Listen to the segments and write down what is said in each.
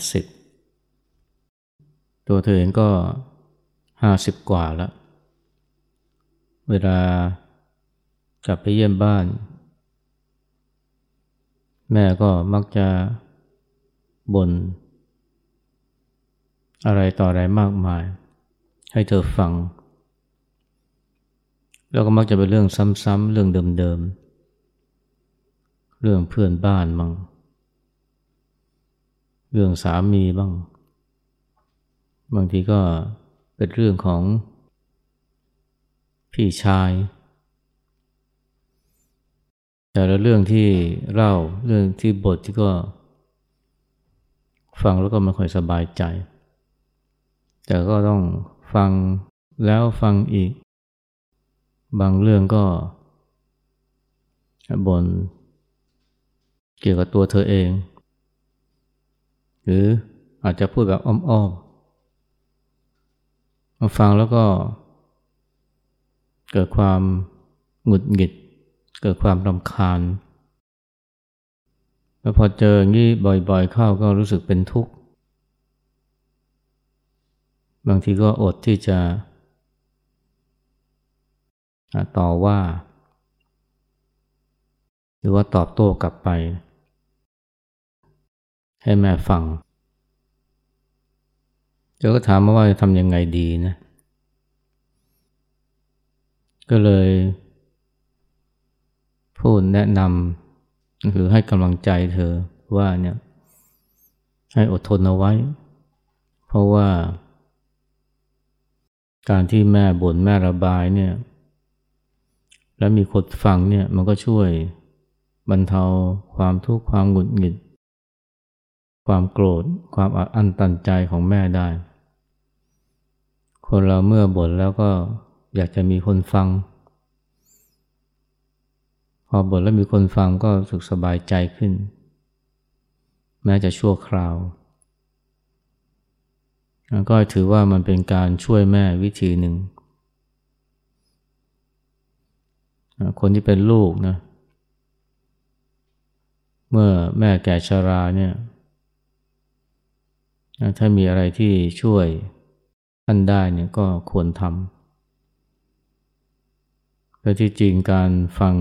ธอมีแม่อายุประมาณสักแปดสิบตัวเธอเองก็ห้าสิบกว่าแล้ว เวลากลับไปเยี่ยมบ้าน แม่ก็มักจะบน่นอะไรต่ออะไรมากมาย ให้เธอฟัง แล้วก็มักจะเป็นเรื่องซ้ำๆเรื่องเดิมๆ เรื่องเพื่อนบ้านบ้าง เรื่องสามีบ้าง บางทีก็เป็นเรื่องของพี่ชาย แต่ละเรื่องที่เล่าเรื่องที่บทที่ก็ ฟังแล้วก็ไม่ค่อยสบายใจ แต่ก็ต้องฟังแล้วฟังอีก บางเรื่องก็บนเกี่ยวกับตัวเธอเอง รืออาจจะพูดแบบอ้อมๆมาฟังแล้วก็ เกิดความหงุดหงิด เกิดความรำคาญ แล้วพอเจออย่างนี้บ่อยๆเข้าก็รู้สึกเป็นทุกข์ บางทีก็อดที่จะต่อว่า หรือว่าตอบโต้กลับไป ให้แม่ฟังเจ้าก็ถามมาว่าจะทำยังไงดีนะ ก็เลยพูดแนะนำหรือให้กำลังใจเธอว่าเนี่ยให้อดทนเอาไว้ เพราะว่า การที่แม่บ่นแม่ระบายเนี่ย แล้วมีคนฟังเนี่ยมันก็ช่วยบรรเทาความทุกข์ความหงุดหงิด ความโกรธ ความอันตันใจของแม่ได้ คนเราเมื่อบ่นแล้วก็อยากจะมีคนฟัง พอบทแล้วมีคนฟังก็สุขสบายใจขึ้น แม้จะชั่วคราวก็ถือว่ามันเป็นการช่วยแม่วิธีหนึ่ง คนที่เป็นลูกนะ เมื่อแม่แก่ชาราเนี่ย ถ้ามีอะไรที่ช่วยท่านได้เนี่ยก็ควรทำแต่ที่จริงการฟัง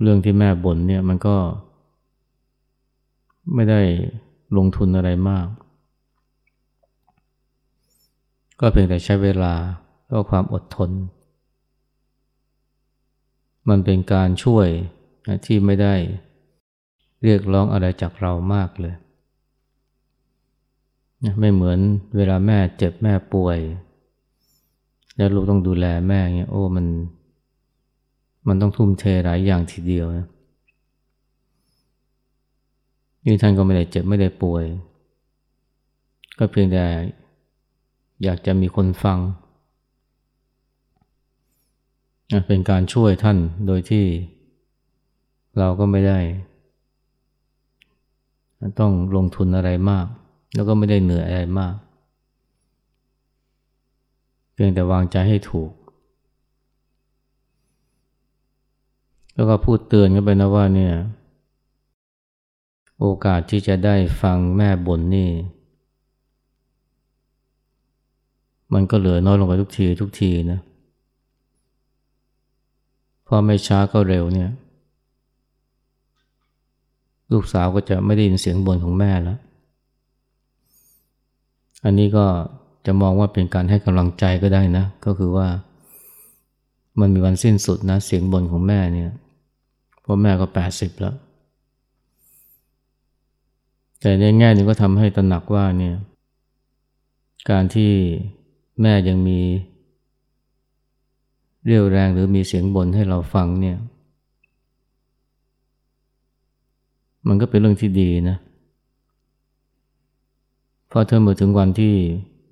เรื่องที่แม่บ่นเนี่ยมันก็ ไม่ได้ลงทุนอะไรมาก ก็เพียงแต่ใช้เวลาแล้วความอดทน มันเป็นการช่วยที่ไม่ได้เรียกร้องอะไรจากเรามากเลย ไม่เหมือนเวลาแม่เจ็บแม่ป่วย แล้วลูกต้องดูแลแม่เงี้ยโอ้มัน มันต้องทุ่มเทหลายอย่างทีเดียวนะนี่ท่านก็ไม่ได้เจ็บไม่ได้ป่วย ก็เพียงแต่อยากจะมีคนฟัง เป็นการช่วยท่านโดยที่เราก็ไม่ได้ ต้องลงทุนอะไรมาก แล้วก็ไม่ได้เหนื่อยอะไรมาก เพียงแต่วางใจให้ถูก แล้วก็พูดเตือนกันไปนะว่าเนี่ย โอกาสที่จะได้ฟังแม่บ่นนี่ มันก็เหลือน้อยลงไปทุกทีทุกทีนะพอไม่ช้าก็เร็วเนี่ย ลูกสาวก็จะไม่ได้ยินเสียงบ่นของแม่แล้ว อันนี้ก็จะมองว่าเป็นการให้กำลังใจก็ได้นะ ก็คือว่า มันมีวันสิ้นสุดนะเสียงบ่นของแม่เนี่ยเพราะแม่ก็แปดสิบแล้ว แต่ในแง่นึงก็ทำให้ตระหนักว่าเนี่ยการที่แม่ยังมีเรี่ยวแรงหรือมีเสียงบ่นให้เราฟังเนี่ย มันก็เป็นเรื่องที่ดีนะเราะเธอมาถึงวันที่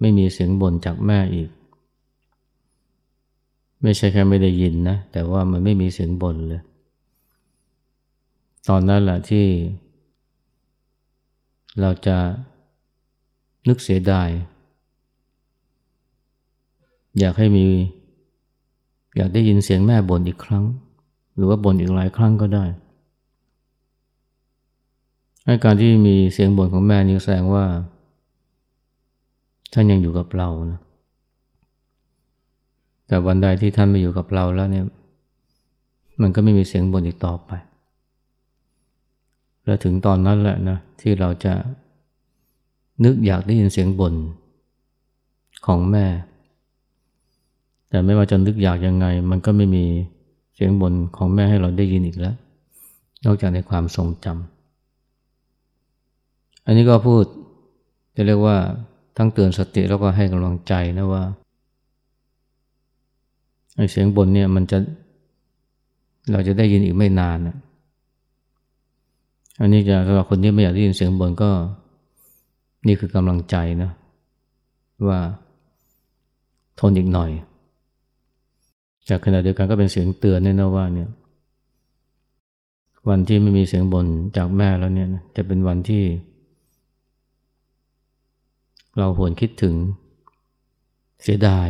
ไม่มีเสียงบ่นจากแม่อีก ไม่ใช่แค่ไม่ได้ยินนะ แต่ว่ามันไม่มีเสียงบ่นเลย ตอนนั้นแหละที่ เราจะนึกเสียดาย อยากให้มี อยากได้ยินเสียงแม่บ่นอีกครั้ง หรือว่าบ่นอีกหลายครั้งก็ได้อาการที่มีเสียงบ่นของแม่นี่แสดงว่า ท่านยังอยู่กับเรานะแต่วันใดที่ท่านไม่อยู่กับเราแล้วเนี่ย มันก็ไม่มีเสียงบ่นอีกต่อไป และถึงตอนนั้นแหละนะที่เราจะนึกอยากได้ยินเสียงบ่นของแม่ แต่ไม่ว่าจะนึกอยากยังไง มันก็ไม่มีเสียงบ่นของแม่ให้เราได้ยินอีกแล้ว นอกจากในความทรงจำอันนี้ก็พูดจะเรียกว่า ทั้งเตือนสติแล้วก็ให้กำลังใจนะว่าเสียงบ่นเนี่ยมันจะเราจะได้ยินอีกไม่นานนะอันนี้จะสำหรับคนที่ไม่อยากได้ยินเสียงบ่นก็ นี่คือกำลังใจนะ ว่าทนอีกหน่อย จากขณะเดียวกันก็เป็นเสียงเตือนเนี่ยนะว่าเนี่ย วันที่ไม่มีเสียงบ่นจากแม่แล้วเนี่ยจะเป็นวันที่ เราหวนคิดถึงเสียดาย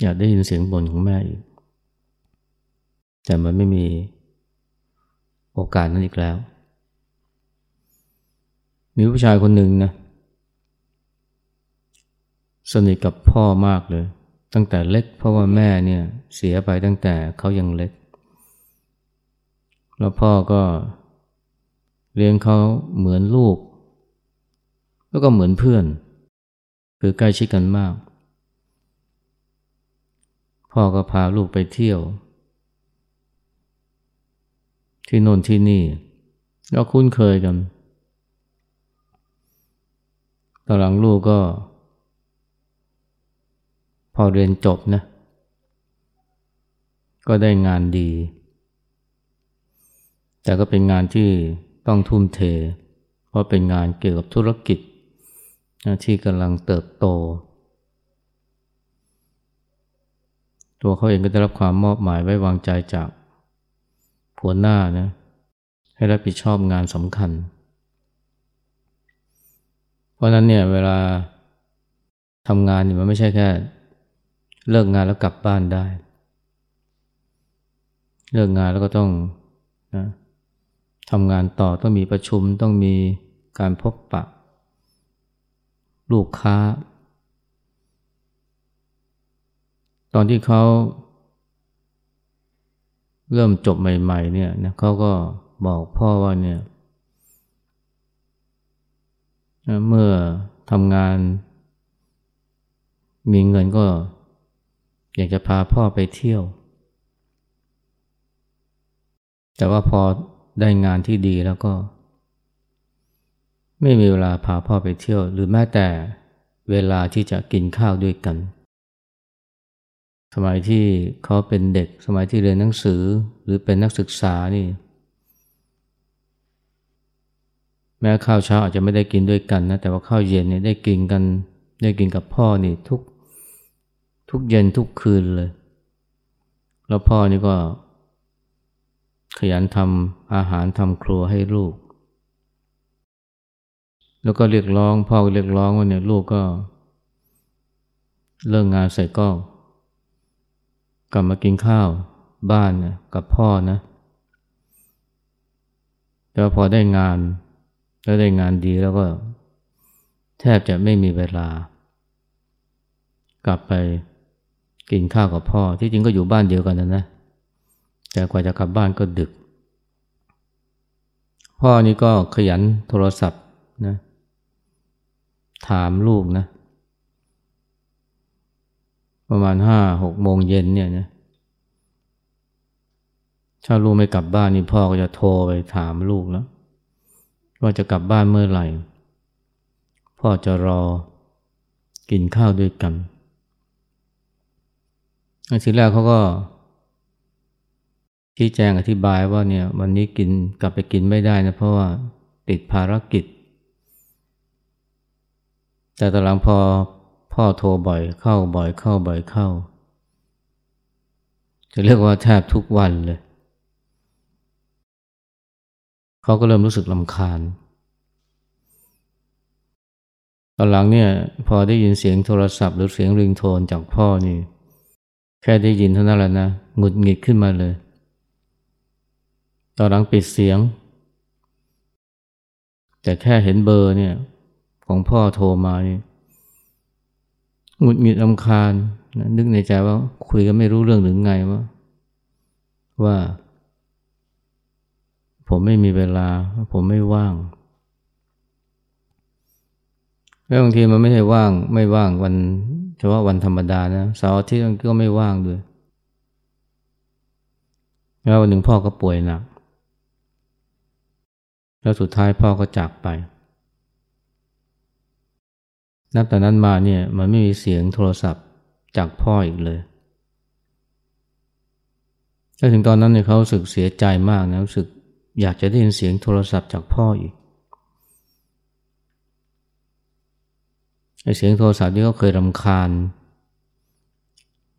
อยากได้ยินเสียงบ่นของแม่อีก แต่มันไม่มีโอกาสนั้นอีกแล้ว มีผู้ชายคนหนึ่งนะ สนิทกับพ่อมากเลย ตั้งแต่เล็กเพราะว่าแม่เนี่ยเสียไปตั้งแต่เขายังเล็ก แล้วพ่อก็เลี้ยงเขาเหมือนลูก แล้วก็เหมือนเพื่อน คือใกล้ชิดกันมาก พ่อก็พาลูกไปเที่ยว ที่โน่นที่นี่แล้วคุ้นเคยกันตอนหลังลูกก็ พอเรียนจบนะ ก็ได้งานดี แต่ก็เป็นงานที่ต้องทุ่มเท เพราะเป็นงานเกี่ยวกับธุรกิจ ที่กำลังเติบโต ตัวเขาเองก็ได้รับความมอบหมายไว้วางใจจากผัวหน้านะให้รับผิดชอบงานสำคัญ เพราะนั้นเนี่ยเวลาทำงานเนี่ยมันไม่ใช่แค่ เลิกงานแล้วกลับบ้านได้ เลิกงานแล้วก็ต้องนะทำงานต่อต้องมีประชุมต้องมีการพบปะ ลูกค้า ตอนที่เขาเริ่มจบใหม่ ๆ เนี่ยนะเขาก็บอกพ่อว่าเนี่ยเมื่อทำงาน มีเงินก็ อยากจะพาพ่อไปเที่ยว แต่ว่าพอได้งานที่ดีแล้วก็ ไม่มีเวลาพาพ่อไปเที่ยว หรือแม้แต่เวลาที่จะกินข้าวด้วยกัน สมัยที่เขาเป็นเด็ก สมัยที่เรียนหนังสือหรือเป็นนักศึกษานี่ แม้ข้าวเช้าอาจจะไม่ได้กินด้วยกันนะแต่ว่าข้าวเย็นเนี่ยได้กินกันได้กินกับพ่อนี่ทุกทุกเย็นทุกคืนเลย แล้วพ่อนี่ก็ขยันทำอาหารทำครัวให้ลูก แล้วก็เรียกร้องพ่อก็เรียกร้องว่าเนี่ยลูกก็ เลิกงงานเสร็จก็ กลับมากินข้าวบ้านนะกับพ่อนะแต่พอได้งานแล้วได้งานดีแล้วก็ แทบจะไม่มีเวลา กลับไปกินข้าวกับพ่อ ที่จริงก็อยู่บ้านเดียวกันนะนะแต่กว่าจะกลับบ้านก็ดึก พ่อนี่ก็ขยันโทรศัพท์นะ ถามลูกนะ ประมาณห้าหกโมงเย็นเนี่ยนะถ้าลูกไม่กลับบ้านนี่พ่อก็จะโทรไปถามลูกแล้ว ว่าจะกลับบ้านเมื่อไหร่ พ่อจะรอกินข้าวด้วยกันทีแรกเขาก็ชี้แจงอธิบายว่าเนี่ยวันนี้กินกลับไปกินไม่ได้นะเพราะว่าติดภารกิจ แต่ตอนหลังพอพ่อโทรบ่อยเข้าบ่อยเข้าบ่อยเข้า จะเรียกว่าแทบทุกวันเลยเขาก็เริ่มรู้สึกลำคาญ ตอนหลังเนี่ยพอได้ยินเสียงโทรศัพท์หรือเสียงริงโทนจากพ่อนี่แค่ได้ยินเท่านั้นแหละนะหงุดหงิดขึ้นมาเลย ตอนหลังปิดเสียง แต่แค่เห็นเบอร์เนี่ย ของพ่อโทรมานี่หงุดหงิดลำคาญนะนึกในใจว่าคุยกันไม่รู้เรื่องหรือไงว่าว่า ผมไม่มีเวลา ผมไม่ว่าง แล้วบางทีมันไม่ใช่ว่าง ไม่ว่างวันเฉพาะวันธรรมดานะเสาร์อาทิตย์ก็ไม่ว่างด้วย แล้ววันหนึ่งพ่อก็ป่วยหนัก แล้วสุดท้ายพ่อก็จากไป นับแต่นั้นมาเนี่ยมันไม่มีเสียงโทรศัพท์จากพ่ออีกเลยแล้วถึงตอนนั้นเนี่ยเขาสึกเสียใจมากนะรู้สึกอยากจะได้ยินเสียงโทรศัพท์จากพ่ออีกไอเสียงโทรศัพท์ที่เขาเคยรำคาญ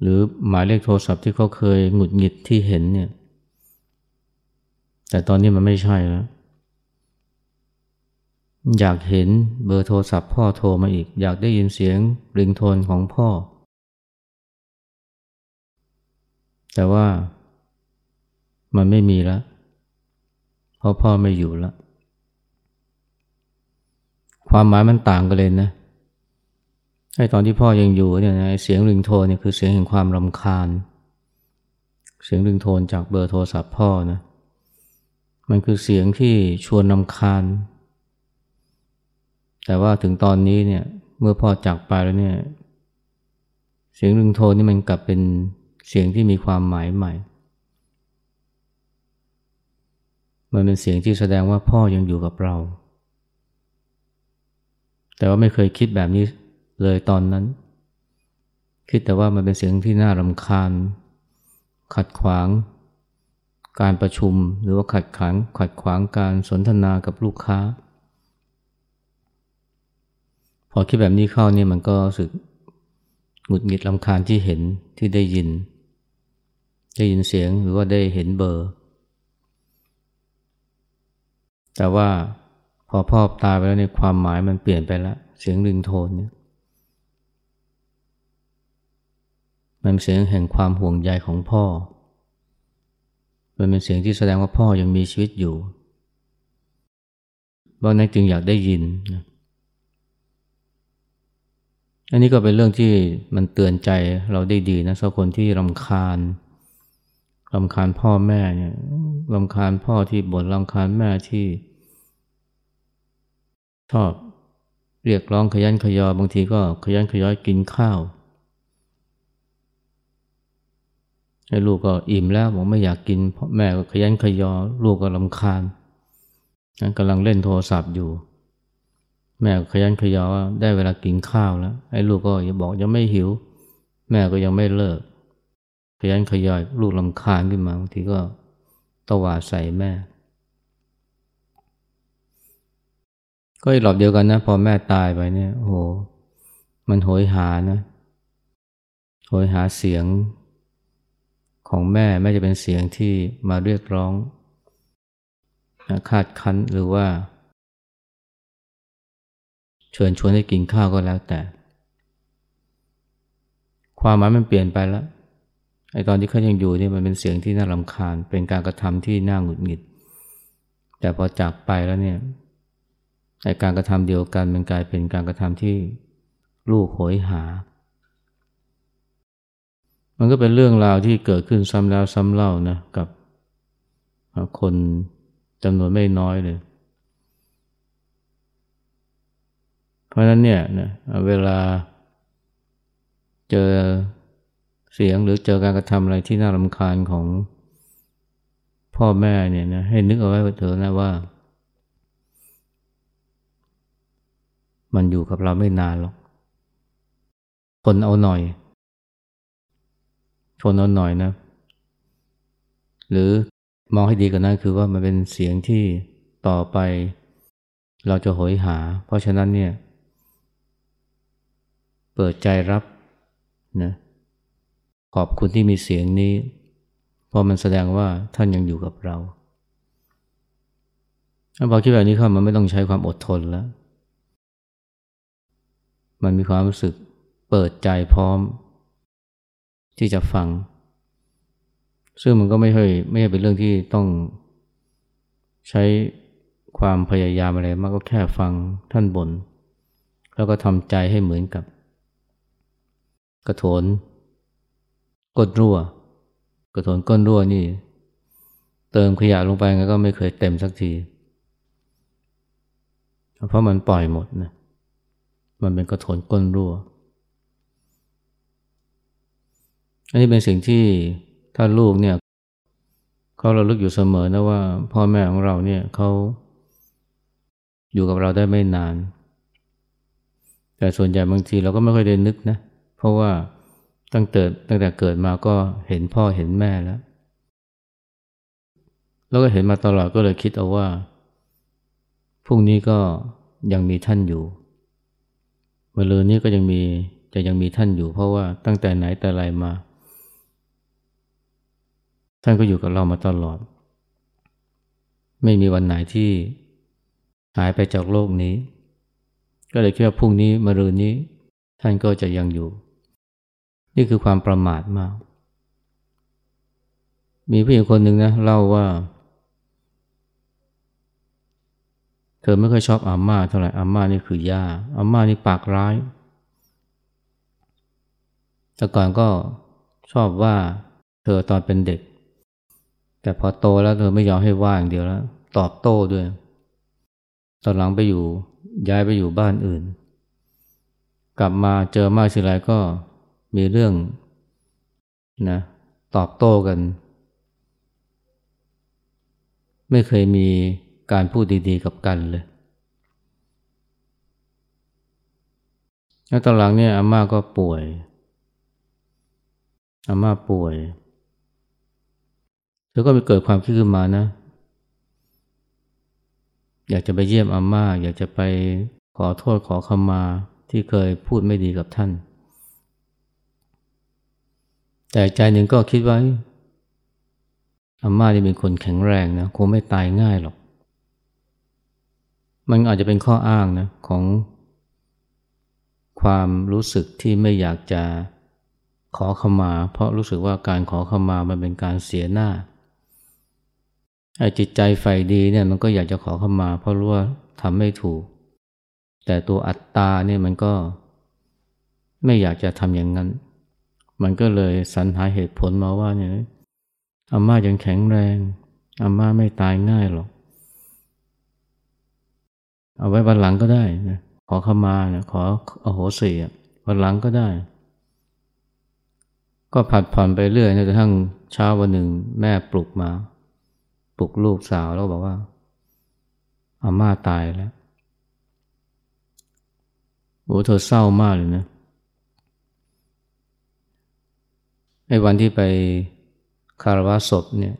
หรือหมายเลขโทรศัพท์ที่เขาเคยหงุดหงิดที่เห็นเนี่ย แต่ตอนนี้มันไม่ใช่แล้ว อยากเห็นเบอร์โทรศัพท์พ่อโทรมาอีก อยากได้ยินเสียงริงโทนของพ่อ แต่ว่ามันไม่มีแล้วเพราะพ่อไม่อยู่แล้ว ความหมายมันต่างกันเลยนะไอ้ตอนที่พ่อยังอยู่เนี่ยนะเสียงริงโทนเนี่ยคือเสียงแห่งความรำคาญ เสียงริงโทนจากเบอร์โทรศัพท์พ่อนะมันคือเสียงที่ชวนรำคาญ แต่ว่าถึงตอนนี้เนี่ยเมื่อพ่อจากไปแล้วเนี่ย เสียงริงโทนนี่มันกลับเป็นเสียงที่มีความหมายใหม่ มันเป็นเสียงที่แสดงว่าพ่อยังอยู่กับเรา แต่ว่าไม่เคยคิดแบบนี้เลยตอนนั้น คิดแต่ว่ามันเป็นเสียงที่น่ารำคาญ ขัดขวาง การประชุมหรือว่าขัดขังขัดขวางการสนทนากับลูกค้า อคิดแบบนี้เข้านี่มันก็รู้สึกหงุดหงิดลำคาญที่เห็นที่ได้ยิน ได้ยินเสียงหรือว่าได้เห็นเบอร์ แต่ว่าพอพ่อตายไปแล้วในความหมายมันเปลี่ยนไปแล้ว เสียงริงโทนเนี่ยมันเป็นเสียงแห่งความห่วงใยของพ่อ มันเป็นเสียงที่แสดงว่าพ่อยังมีชีวิตอยู่บางนั้นจึงอยากได้ยินนะ อันนี้ก็เป็นเรื่องที่มันเตือนใจเราได้ดีนะสำหรับคนที่รำคาญรำคาญพ่อแม่เนี่ยรำคาญพ่อที่บ่นรำคาญแม่ที่ ชอบเรียกร้องขยันขยอบางทีก็ขยันขยอยกินข้าว ให้ลูกก็อิ่มแล้วบอกไม่อยากกินแม่ก็ขยันขยอ ลูกก็ลำคาญกำลังเล่นโทรศัพท์อยู่ แม่ขยันขยอได้เวลากินข้าวแล้วไอ้ลูกก็ยังบอกยังไม่หิว แม่ก็ยังไม่เลิก ขยันขยอยลูกลำคาญขึ้นมาบางทีก็ตวาดใส่แม่ ก็อีกหลอบเดียวกันนะพอแม่ตายไปเนี่ยโอ้โหมันโหยหานะโหยหาเสียงของแม่แม่จะเป็นเสียงที่มาเรียกร้องคาดคั้นหรือว่า เชิญชวนให้กินข้าวก็แล้วแต่ ความหมายมันเปลี่ยนไปแล้วไอ้ตอนที่เขายังอยู่เนี่ยมันเป็นเสียงที่น่ารำคาญ เป็นการกระทำที่น่าหงุดหงิด แต่พอจากไปแล้วเนี่ยไอ้การกระทำเดียวกันมันกลายเป็นการกระทำที่ลูกโหยหา มันก็เป็นเรื่องราวที่เกิดขึ้นซ้ำแล้วซ้ำเล่านะกับคนจำนวนไม่น้อยเลย เพราะนั้นเนี่ยนะเวลาเจอเสียงหรือเจอการกระทำอะไรที่น่ารำคาญของพ่อแม่เนี่ยนะให้นึกเอาไว้เถอะนะว่า มันอยู่กับเราไม่นานหรอกคนเอาหน่อยทนเอาหน่อยนะ หรือมองให้ดีกว่านั้นคือว่ามันเป็นเสียงที่ต่อไป เราจะหอยหา เพราะฉะนั้นเนี่ย เปิดใจรับนะขอบคุณที่มีเสียงนี้ เพราะมันแสดงว่าท่านยังอยู่กับเราถ้าพอคิดแบบนี้เข้ามันไม่ต้องใช้ความอดทนแล้ว มันมีความรู้สึกเปิดใจพร้อม ที่จะฟัง ซึ่งมันก็ไม่เคยไม่ใช่เป็นเรื่องที่ต้องใช้ความพยายามอะไรมากก็แค่ฟังท่านบน่นแล้วก็ทำใจให้เหมือนกับ กระโถนก้นรั่ว กระโถนก้นรั่วนี่ เติมขยะลงไปก็ไม่เคยเต็มสักที เพราะมันปล่อยหมดนะมันเป็นกระโถนก้นรั่ว อันนี้เป็นสิ่งที่ถ้าลูกเนี่ยเขาเราลึกอยู่เสมอนะว่า พ่อแม่ของเราเนี่ยเขาอยู่กับเราได้ไม่นาน แต่ส่วนใหญ่บางทีเราก็ไม่ค่อยได้นึกนะ เพราะว่าตั้งแต่ตั้งแต่เกิดมาก็เห็นพ่อเห็นแม่แล้ว แล้วก็เห็นมาตลอดก็เลยคิดเอาว่าพรุ่งนี้ก็ยังมีท่านอยู่เมื่อลืนนี้ก็ยังมีจะยังมีท่านอยู่ เพราะว่าตั้งแต่ไหนแต่ไรมา ท่านก็อยู่กับเรามาตลอด ไม่มีวันไหนที่หายไปจากโลกนี้ ก็เลยคิดว่าพรุ่งนี้มะรืนนี้ ท่านก็จะยังอยู่ นี่คือความประมาทมาก มีผู้หญิงคนหนึ่งนะเล่าว่า เธอไม่ค่อยชอบอาม่าเท่าไหร่อาม่านี่คือย่าอาม่านี่ปากร้าย แต่ก่อนก็ชอบว่าเธอตอนเป็นเด็ก แต่พอโตแล้วเธอไม่ยอมให้ว่าอย่างเดียวแล้ว ตอบโต้ด้วย ตอนหลังไปอยู่ย้ายไปอยู่บ้านอื่น กลับมาเจอมาสิไรก็ มีเรื่องนะตอบโต้กัน ไม่เคยมีการพูดดีๆกับกันเลยแล้วตอนหลังเนี่ยอาม่าก็ป่วย อาม่าป่วย เธอก็ไปเกิดความคิดขึ้นมานะ อยากจะไปเยี่ยมอาม่า อยากจะไปขอโทษขอขมาที่เคยพูดไม่ดีกับท่าน แต่ใจหนึ่งก็คิดว่าอาม่านี่เป็นคนแข็งแรงนะคงไม่ตายง่ายหรอก มันอาจจะเป็นข้ออ้างนะของความรู้สึกที่ไม่อยากจะขอขมา เพราะรู้สึกว่าการขอขมามันเป็นการเสียหน้าไอ้จิตใจใฝ่ดีเนี่ยมันก็อยากจะขอขมา เพราะรู้ว่าทำไม่ถูก แต่ตัวอัตตาเนี่ยมันก็ไม่อยากจะทำอย่างนั้น มันก็เลยสรรหาเหตุผลมาว่าเนี่ยอาม่ายังแข็งแรงอาม่าไม่ตายง่ายหรอก เอาไว้วันหลังก็ได้นะขอเข้ามานะขออโหสิวันหลังก็ได้ ก็ผัดผ่อนไปเรื่อยจนกระทั่งเช้าวันหนึ่ง แม่ปลุกมา ปลุกลูกสาวแล้วบอกว่าอาม่าตายแล้วโอ้เธอเศร้ามากเลยนะ ไอ้วันที่ไปคารวะศพเนี่ย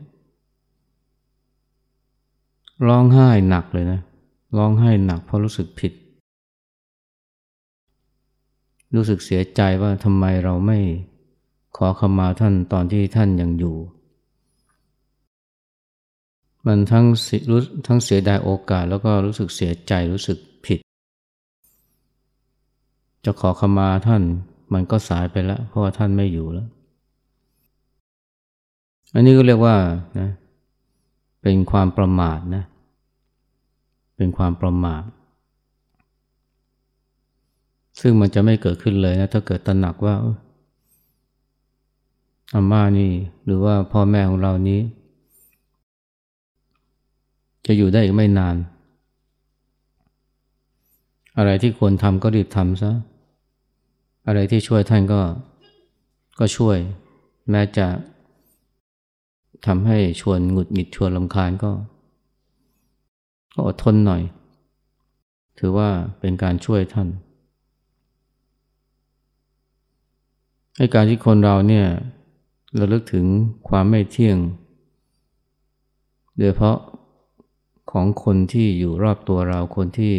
ร้องไห้หนักเลยนะร้องไห้หนักเพราะรู้สึกผิด รู้สึกเสียใจว่าทำไมเราไม่ขอขมาท่านตอนที่ท่านยังอยู่ มันทั้งรู้ทั้งเสียดายโอกาสแล้วก็รู้สึกเสียใจรู้สึกผิด จะขอขมาท่านมันก็สายไปแล้ว เพราะว่าท่านไม่อยู่แล้ว อันนี้ก็เรียกว่านะเป็นความประมาทนะ เป็นความประมาท ซึ่งมันจะไม่เกิดขึ้นเลยนะ ถ้าเกิดตระหนักว่าอาม่านี่ หรือว่าพ่อแม่ของเรานี้ จะอยู่ได้อีกไม่นาน อะไรที่ควรทำก็รีบทำซะ อะไรที่ช่วยท่านก็ก็ช่วย แม้จะ ทำให้ชวนหงุดหงิดชวนลำคาญก็ ก็อดทนหน่อย ถือว่าเป็นการช่วยท่านให้การที่คนเราเนี่ยระลึกถึงความไม่เที่ยง โดยเพราะของคนที่อยู่รอบตัวเราคนที่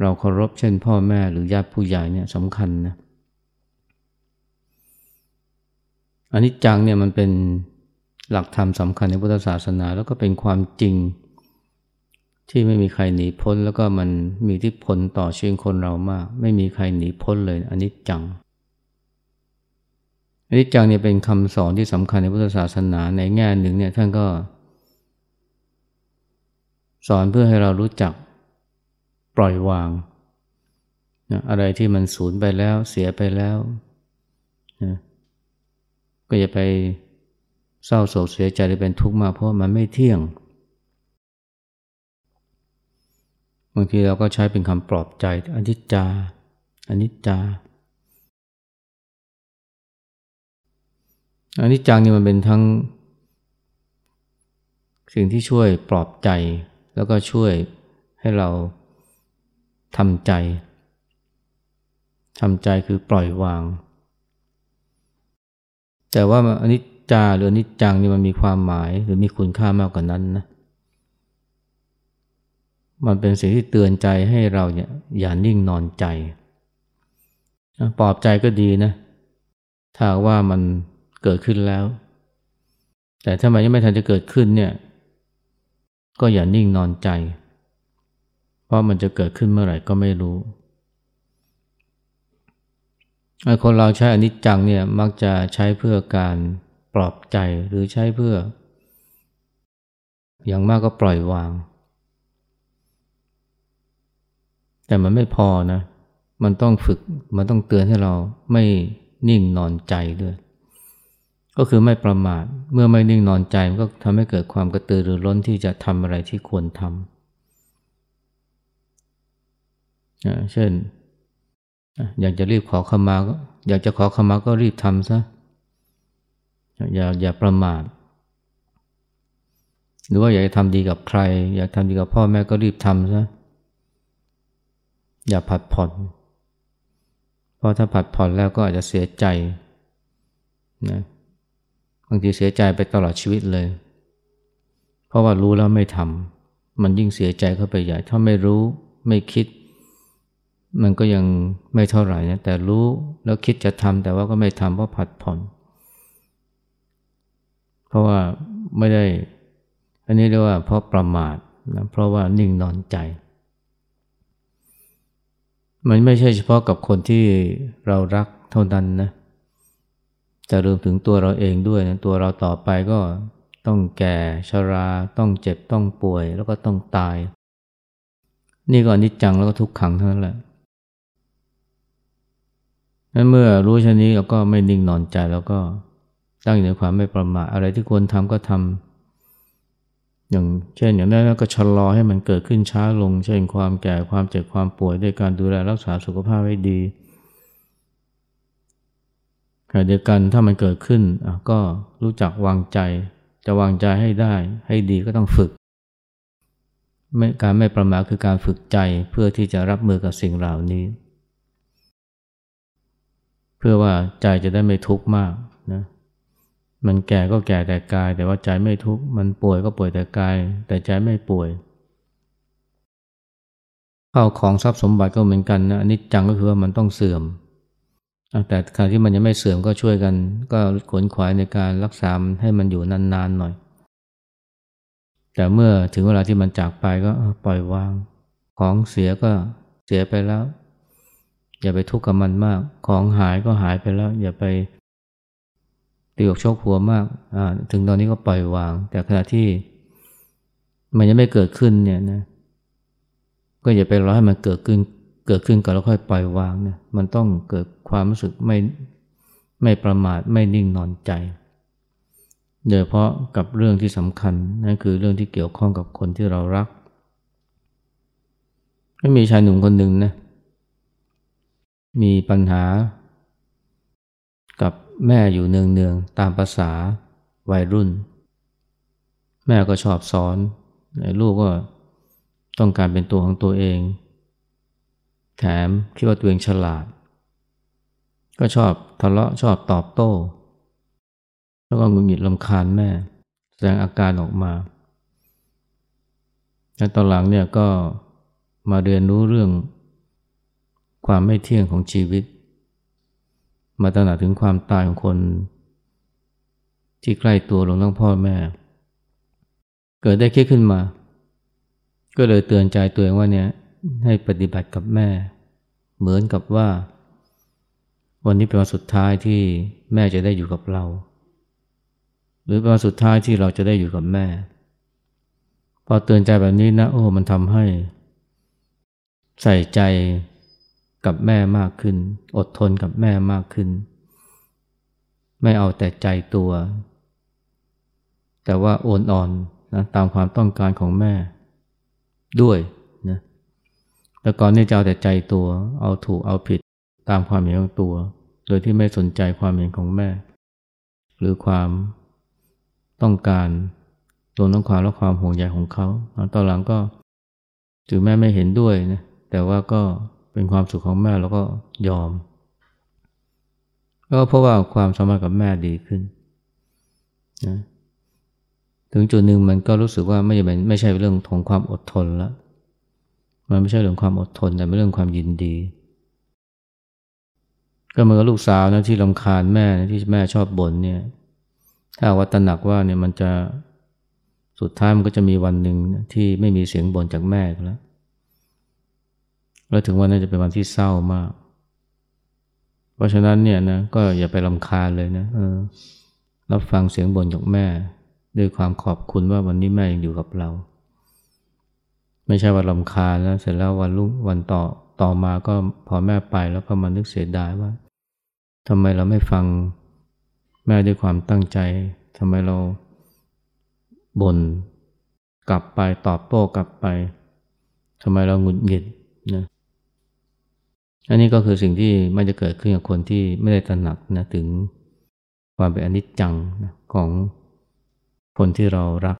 เราเคารพเช่นพ่อแม่หรือญาติผู้ใหญ่เนี่ยสำคัญนะ อันนี้จังเนี่ยมันเป็นหลักธรรมสำคัญในพุทธศาสนา แล้วก็เป็นความจริง ที่ไม่มีใครหนีพ้น แล้วก็มันมีที่ผลต่อชีวิตคนเรามาก ไม่มีใครหนีพ้นเลยอันนี้จังอันนี้จังเนี่ยเป็นคำสอนที่สำคัญในพุทธศาสนาในแง่หนึ่งเนี่ยท่านก็ สอนเพื่อให้เรารู้จักปล่อยวางนะอะไรที่มันสูญไปแล้วเสียไปแล้วนะ ก็อย่าไปเศร้าโศกเสียใจหรือเป็นทุกข์มาเพราะมันไม่เที่ยง บางทีเราก็ใช้เป็นคำปลอบใจอนิจจาอนิจจาอนิจจังนี่มันเป็นทั้ง สิ่งที่ช่วยปลอบใจ แล้วก็ช่วยให้เราทำใจทำใจคือปล่อยวาง แต่ว่าอนิจจาหรืออนิจจังนี่มันมีความหมายหรือมีคุณค่ามากกว่านั้นนะมันเป็นสิ่งที่เตือนใจให้เราเนี่ยอย่านิ่งนอนใจปลอบใจก็ดีนะถ้าว่ามันเกิดขึ้นแล้ว แต่ถ้ามันยังไม่ทันจะเกิดขึ้นเนี่ย ก็อย่านิ่งนอนใจ เพราะมันจะเกิดขึ้นเมื่อไหร่ก็ไม่รู้ คนเราใช้อนิจจังเนี่ยมักจะใช้เพื่อการปลอบใจหรือใช้เพื่อ อย่างมากก็ปล่อยวาง แต่มันไม่พอนะ มันต้องฝึกมันต้องเตือนให้เราไม่นิ่งนอนใจด้วย ก็คือไม่ประมาทเมื่อไม่นิ่งนอนใจมันก็ทำให้เกิดความกระตือรือร้นที่จะทำอะไรที่ควรทำเช่น อยากจะรีบขอขมาก็อยากจะขอขมาก็รีบทำซะอย่าอย่าประมาทหรือว่าอยากจะทำดีกับใคร อยากทำดีกับพ่อแม่ก็รีบทำซะอย่าผัดผ่อน เพราะถ้าผัดผ่อนแล้วก็อาจจะเสียใจนะบางทีเสียใจไปตลอดชีวิตเลย เพราะว่ารู้แล้วไม่ทำมันยิ่งเสียใจเข้าไปใหญ่ ถ้าไม่รู้ไม่คิด มันก็ยังไม่เท่าไหร่นะแต่รู้แล้วคิดจะทำแต่ว่าก็ไม่ทำเพราะผัดผ่อน เพราะว่าไม่ได้ อันนี้เรียกว่าเพราะประมาทนะเพราะว่านิ่งนอนใจ มันไม่ใช่เฉพาะกับคนที่เรารักเท่านั้นนะจะรวมถึงตัวเราเองด้วยนะตัวเราต่อไปก็ต้องแก่ชรา ต้องเจ็บต้องป่วยแล้วก็ต้องตาย นี่ก็อนิจจังแล้วก็ทุกขังเท่านั้นแหละ นั้นเมื่อรู้เช่นนี้เราก็ไม่นิ่งนอนใจแล้วก็ตั้งอยู่ในความไม่ประมาทอะไรที่ควรทำก็ทำอย่างเช่นอย่างนั้นก็ชะลอให้มันเกิดขึ้นช้าลง เช่นความแก่ความเจ็บความป่วยด้วยการดูแลรักษาสุขภาพให้ดีขณะเดียวกันถ้ามันเกิดขึ้นก็รู้จักวางใจ จะวางใจให้ได้ ให้ดีก็ต้องฝึกการไม่ประมาทคือการฝึกใจเพื่อที่จะรับมือกับสิ่งเหล่านี้ พื่อว่าใจจะได้ไม่ทุกข์มากนะมันแก่ก็แก่แต่กาย แต่ว่าใจไม่ทุกข์มันป่วยก็ป่วยแต่กาย แต่ใจไม่ป่วยเข้าของทรัพย์สมบัติก็เหมือนกันนะอันนี้จังก็คือว่ามันต้องเสื่อม แต่ขณะที่มันยังไม่เสื่อมก็ช่วยกัน ก็ขนขวายในการรักษาให้มันอยู่นานๆหน่อย แต่เมื่อถึงเวลาที่มันจากไปก็ปล่อยวาง ของเสียก็เสียไปแล้ว อย่าไปทุกข์กับมันมาก ของหายก็หายไปแล้ว อย่าไปตีอกโชคหัวมาก ถึงตอนนี้ก็ปล่อยวาง แต่ขณะที่มันยังไม่เกิดขึ้นเนี่ยนะ ก็อย่าไปรอให้มันเกิดขึ้น เกิดขึ้นก่อนแล้วค่อยปล่อยวางเนี่ย มันต้องเกิดความรู้สึกไม่ไม่ประมาทไม่นิ่งนอนใจ โดยเพราะกับเรื่องที่สำคัญนั่นคือเรื่องที่เกี่ยวข้องกับคนที่เรารัก ไม่มีชายหนุ่มคนหนึ่งนะ มีปัญหา กับแม่อยู่เนืองๆตามภาษาวัยรุ่น แม่ก็ชอบสอนลูกก็ต้องการเป็นตัวของตัวเอง แถมคิดว่าตัวเองฉลาด ก็ชอบทะเลาะชอบตอบโต้ แล้วก็งุนหงิดลำคาญแม่ แสดงอาการออกมาและตอนหลังเนี่ยก็มาเรียนรู้เรื่อง ความไม่เที่ยงของชีวิต มาตระหนักถึงความตายของคน ที่ใกล้ตัวลงทั้งพ่อแม่ เกิดได้คิดขึ้นมา ก็เลยเตือนใจตัวเองว่าเนี่ยให้ปฏิบัติกับแม่ เหมือนกับว่า วันนี้เป็นวันสุดท้ายที่แม่จะได้อยู่กับเรา หรือเป็นวันสุดท้ายที่เราจะได้อยู่กับแม่ พอเตือนใจแบบนี้นะ โอ้มันทำให้ ใส่ใจ กับแม่มากขึ้น อดทนกับแม่มากขึ้น ไม่เอาแต่ใจตัว แต่ว่าโอนอ่อนนะตามความต้องการของแม่ด้วยนะแต่ก่อนนี่จะเอาแต่ใจตัว เอาถูกเอาผิดตามความเห็นของตัว โดยที่ไม่สนใจความเห็นของแม่ หรือความต้องการรวมทั้งความและความห่วงใยของเขาตอนหลังก็ถึงแม่ไม่เห็นด้วยนะแต่ว่าก็ เป็นความสุขของแม่แล้วก็ยอม ก็เพราะว่าความสมพันธ์กับแม่ดีขึ้นนะถึงจุดหนึ่งมันก็รู้สึกว่าไม่ใช่ไม่ใช่เรื่องของความอดทนแล้วมันไม่ใช่เรื่องความอดทนแต่เป็นเรื่องความยินดี ก็เหมือนกับลูกสาวนะที่ลำคาญแม่ที่แม่ชอบบ่นเนี่ย ถ้าวัตหนักว่าเนี่ยมันจะสุดท้ายมันก็จะมีวันหนึ่งที่ไม่มีเสียงบ่นจากแม่แล้ว แล้วถึงวันนั้นจะเป็นวันที่เศร้ามาก เพราะฉะนั้นเนี่ยนะก็อย่าไปลำคาญเลยนะเออรับฟังเสียงบ่นจากแม่ ด้วยความขอบคุณว่าวันนี้แม่ยังอยู่กับเรา ไม่ใช่ว่าลำคาญแล้ว เสร็จแล้ววันรุ่งวันต่อต่อมาก็พอแม่ไปแล้วก็มานึกเสียดายว่าทำไมเราไม่ฟังแม่ด้วยความตั้งใจทำไมเราบ่นกลับไปตอบโต้กลับไปทำไมเราหงุดหงิดนะ อันนี้ก็คือสิ่งที่มันจะเกิดขึ้นกับคนที่ไม่ได้ตระหนักนะถึงความเป็นอนิจจังนะของคนที่เรารัก